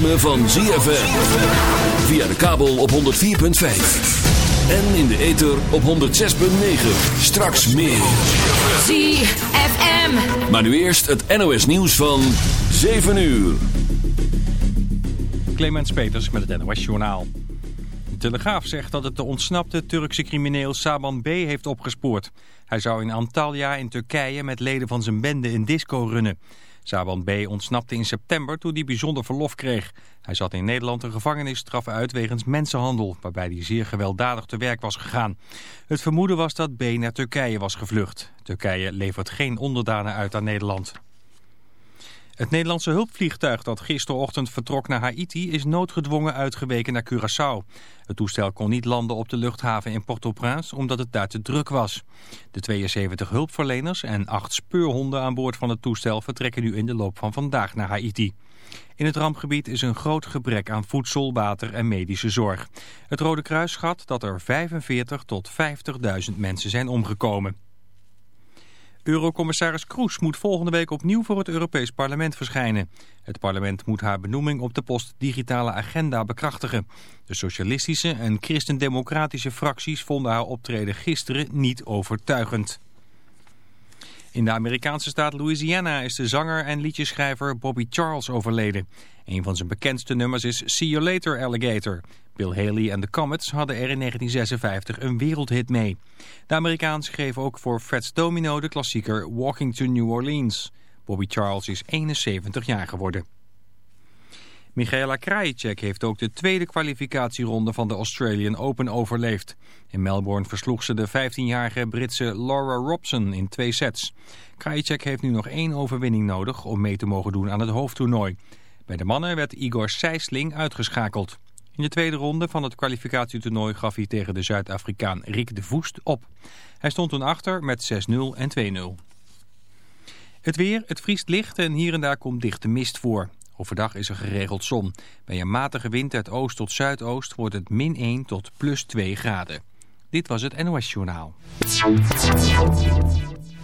ritme van ZFM. Via de kabel op 104.5. En in de ether op 106.9. Straks meer. ZFM. Maar nu eerst het NOS nieuws van 7 uur. Clemens Peters met het NOS Journaal. De Telegraaf zegt dat het de ontsnapte Turkse crimineel Saban B. heeft opgespoord. Hij zou in Antalya in Turkije met leden van zijn bende een disco runnen. Saban B. ontsnapte in september toen hij bijzonder verlof kreeg. Hij zat in Nederland een gevangenisstraf uit wegens mensenhandel... waarbij hij zeer gewelddadig te werk was gegaan. Het vermoeden was dat B. naar Turkije was gevlucht. Turkije levert geen onderdanen uit aan Nederland. Het Nederlandse hulpvliegtuig dat gisterochtend vertrok naar Haiti is noodgedwongen uitgeweken naar Curaçao. Het toestel kon niet landen op de luchthaven in Port-au-Prince omdat het daar te druk was. De 72 hulpverleners en acht speurhonden aan boord van het toestel vertrekken nu in de loop van vandaag naar Haiti. In het rampgebied is een groot gebrek aan voedsel, water en medische zorg. Het Rode Kruis schat dat er 45 tot 50.000 mensen zijn omgekomen. Eurocommissaris Kroes moet volgende week opnieuw voor het Europees Parlement verschijnen. Het parlement moet haar benoeming op de post digitale agenda bekrachtigen. De socialistische en christendemocratische fracties vonden haar optreden gisteren niet overtuigend. In de Amerikaanse staat Louisiana is de zanger en liedjeschrijver Bobby Charles overleden. Een van zijn bekendste nummers is See You Later Alligator. Bill Haley en de Comets hadden er in 1956 een wereldhit mee. De Amerikaan schreef ook voor Fats Domino de klassieker Walking to New Orleans. Bobby Charles is 71 jaar geworden. Michaela Krajicek heeft ook de tweede kwalificatieronde van de Australian Open overleefd. In Melbourne versloeg ze de 15-jarige Britse Laura Robson in twee sets. Krajicek heeft nu nog één overwinning nodig om mee te mogen doen aan het hoofdtoernooi. Bij de mannen werd Igor Sijsling uitgeschakeld. In de tweede ronde van het kwalificatietoernooi gaf hij tegen de Zuid-Afrikaan Rick de Voest op. Hij stond toen achter met 6-0 en 2-0. Het weer, het vriest licht en hier en daar komt dichte mist voor. Overdag is er geregeld zon. Bij een matige wind uit oost tot zuidoost wordt het min 1 tot plus 2 graden. Dit was het NOS Journaal.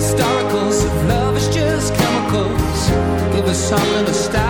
historicals. of love is just chemicals, give us something to stop.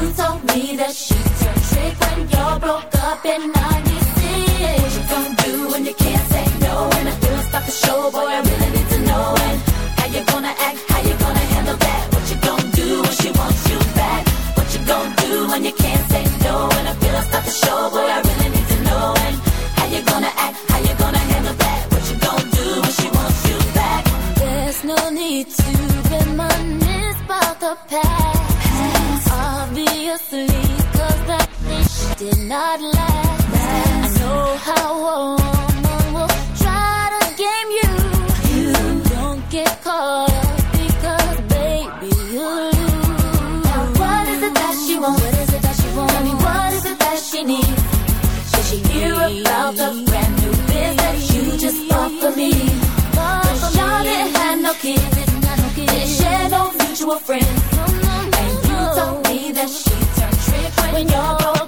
You told me that she's your trick when you broke up in 96. What you gonna do when you can't say no? The feelings start to show, boy, I really need to know. How you gonna act? How you gonna handle that? What you gonna do when she wants you back? What you gonna do when you can't say no? The feelings start to show, boy, I really need to know. How you gonna act? How you gonna handle that? What you gonna do when she wants you back? There's no need to reminisce about the past seriously, cause that fish did not last. I know how a woman will try to game you. You don't get caught up because, baby, you lose. Now, what is it that she wants? What is it that she wants? Tell me, what is it that she needs? Should she hear about the brand new biz that you just bought for me? Cause y'all didn't have no kids, didn't share no mutual friends. when you're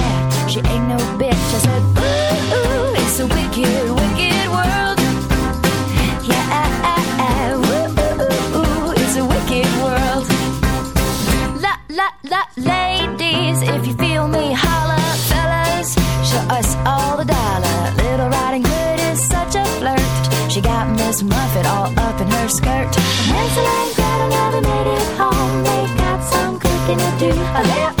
skirt. Hansel and Gretel never made it home. They got some cooking to do of their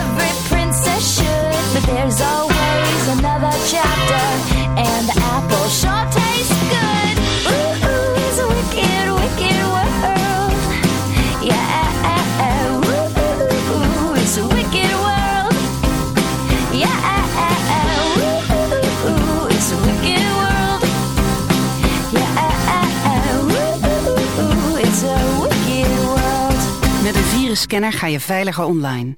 there's always another chapter, and the apple sure tastes good. Ooh, ooh, it's a wicked, wicked world. Yeah, ooh, ooh, it's a wicked world. Yeah, ooh, ooh, it's a wicked world. Yeah, ooh, ooh, it's a wicked world. Met een virusscanner ga je veiliger online.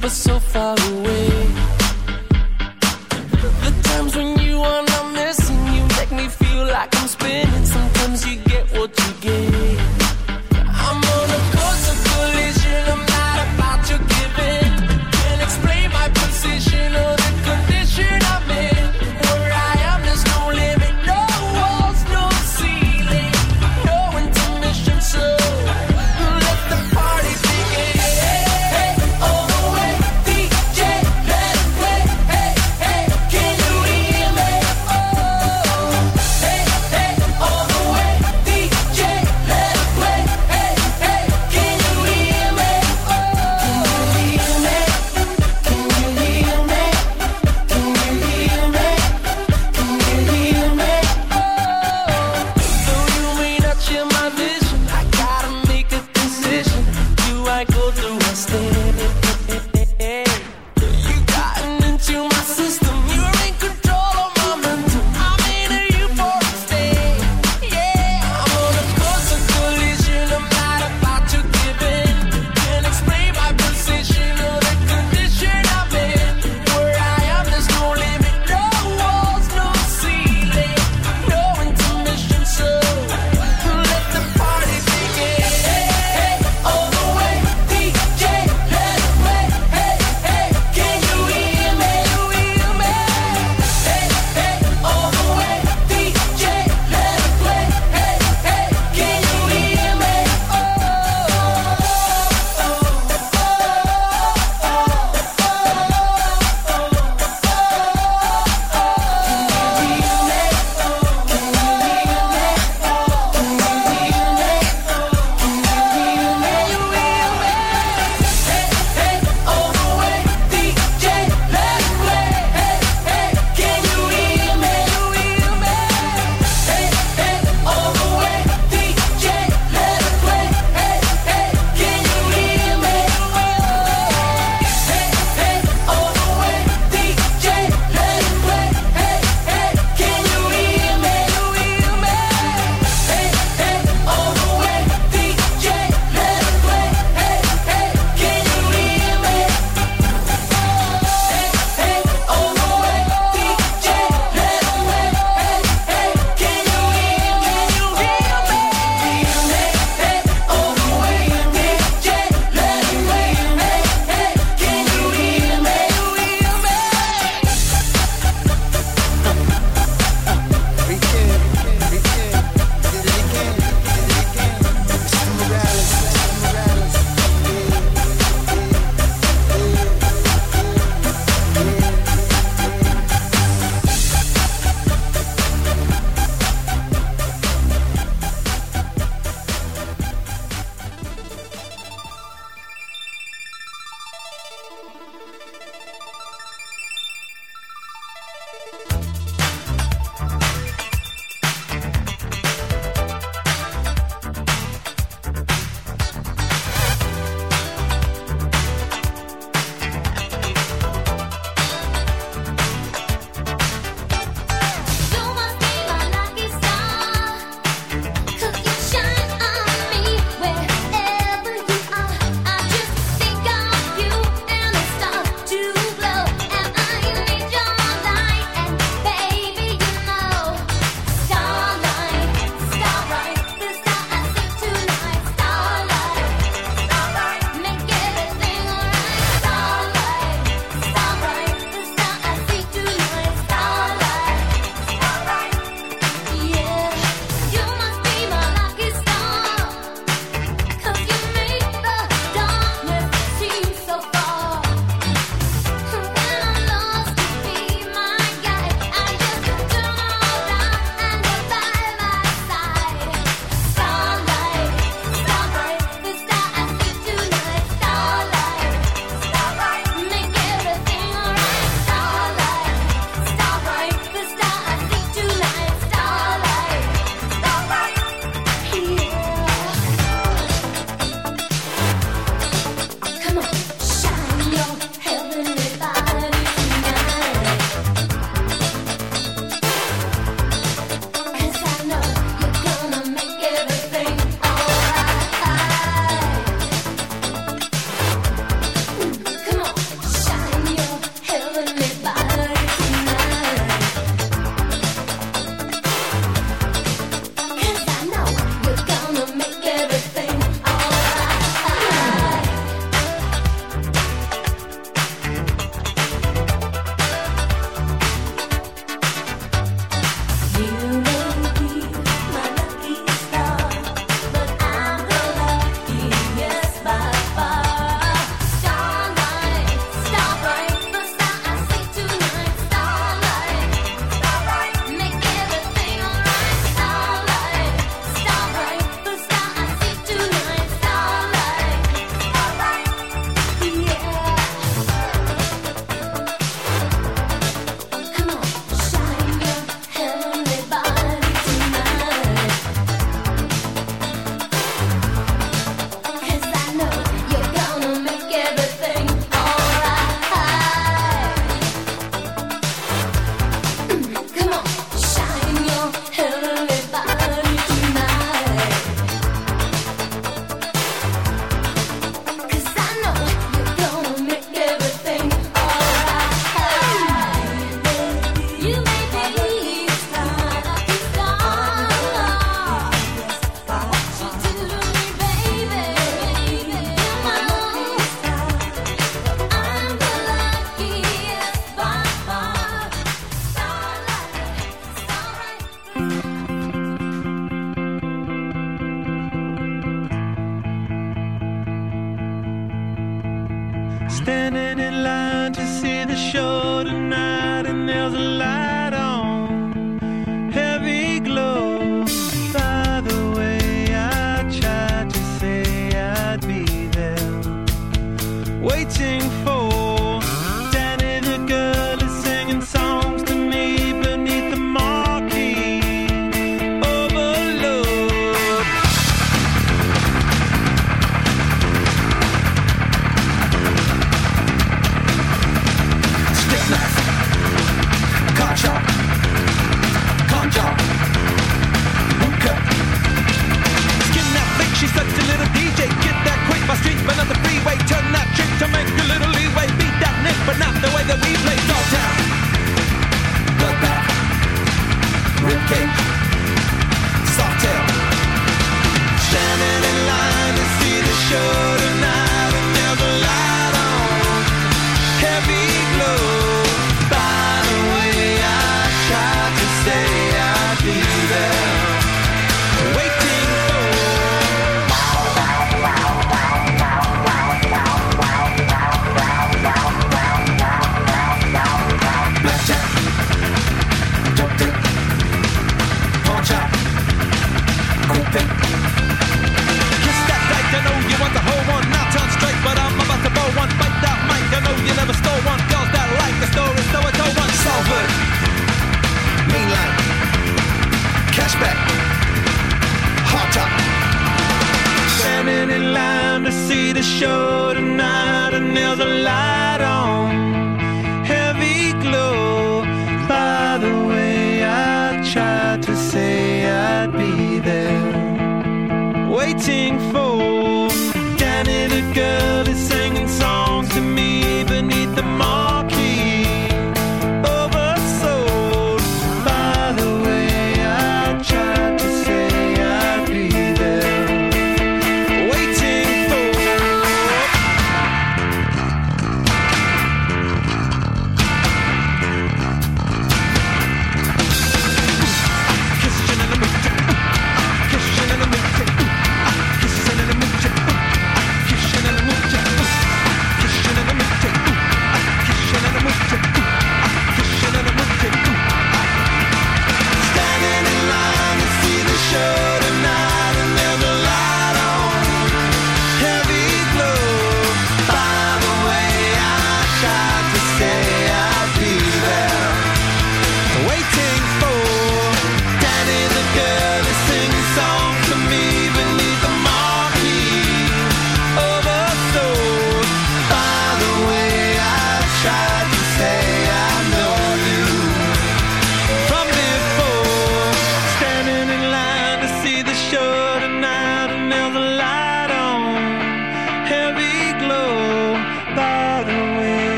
But so far away. The times when you are not missing, you make me feel like I'm spinning. Sometimes you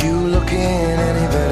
you looking any better.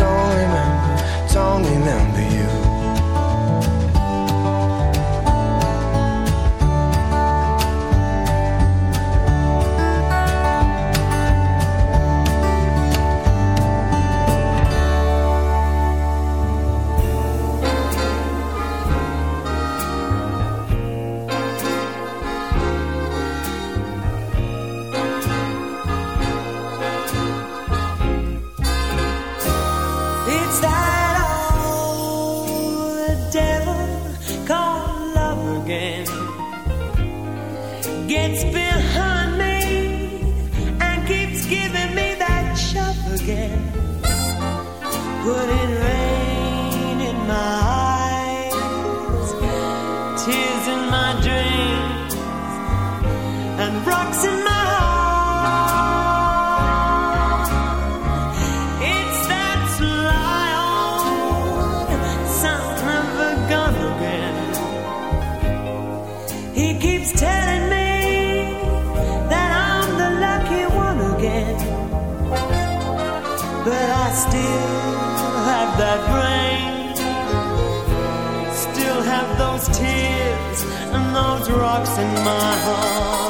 don't remember, don't remember you. my rocks in my heart.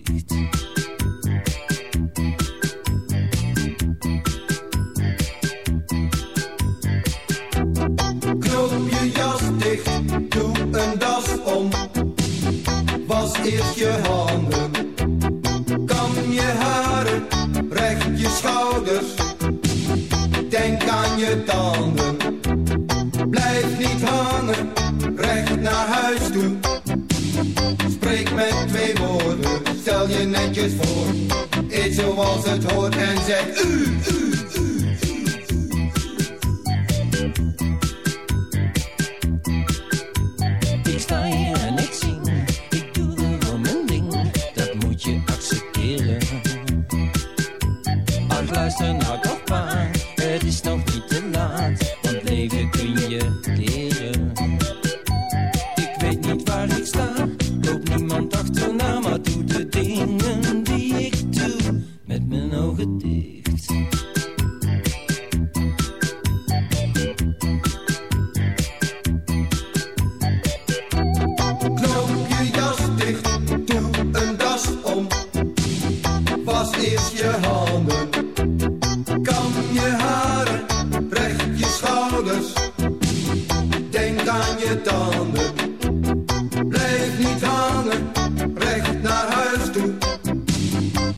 zijn u.